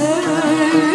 her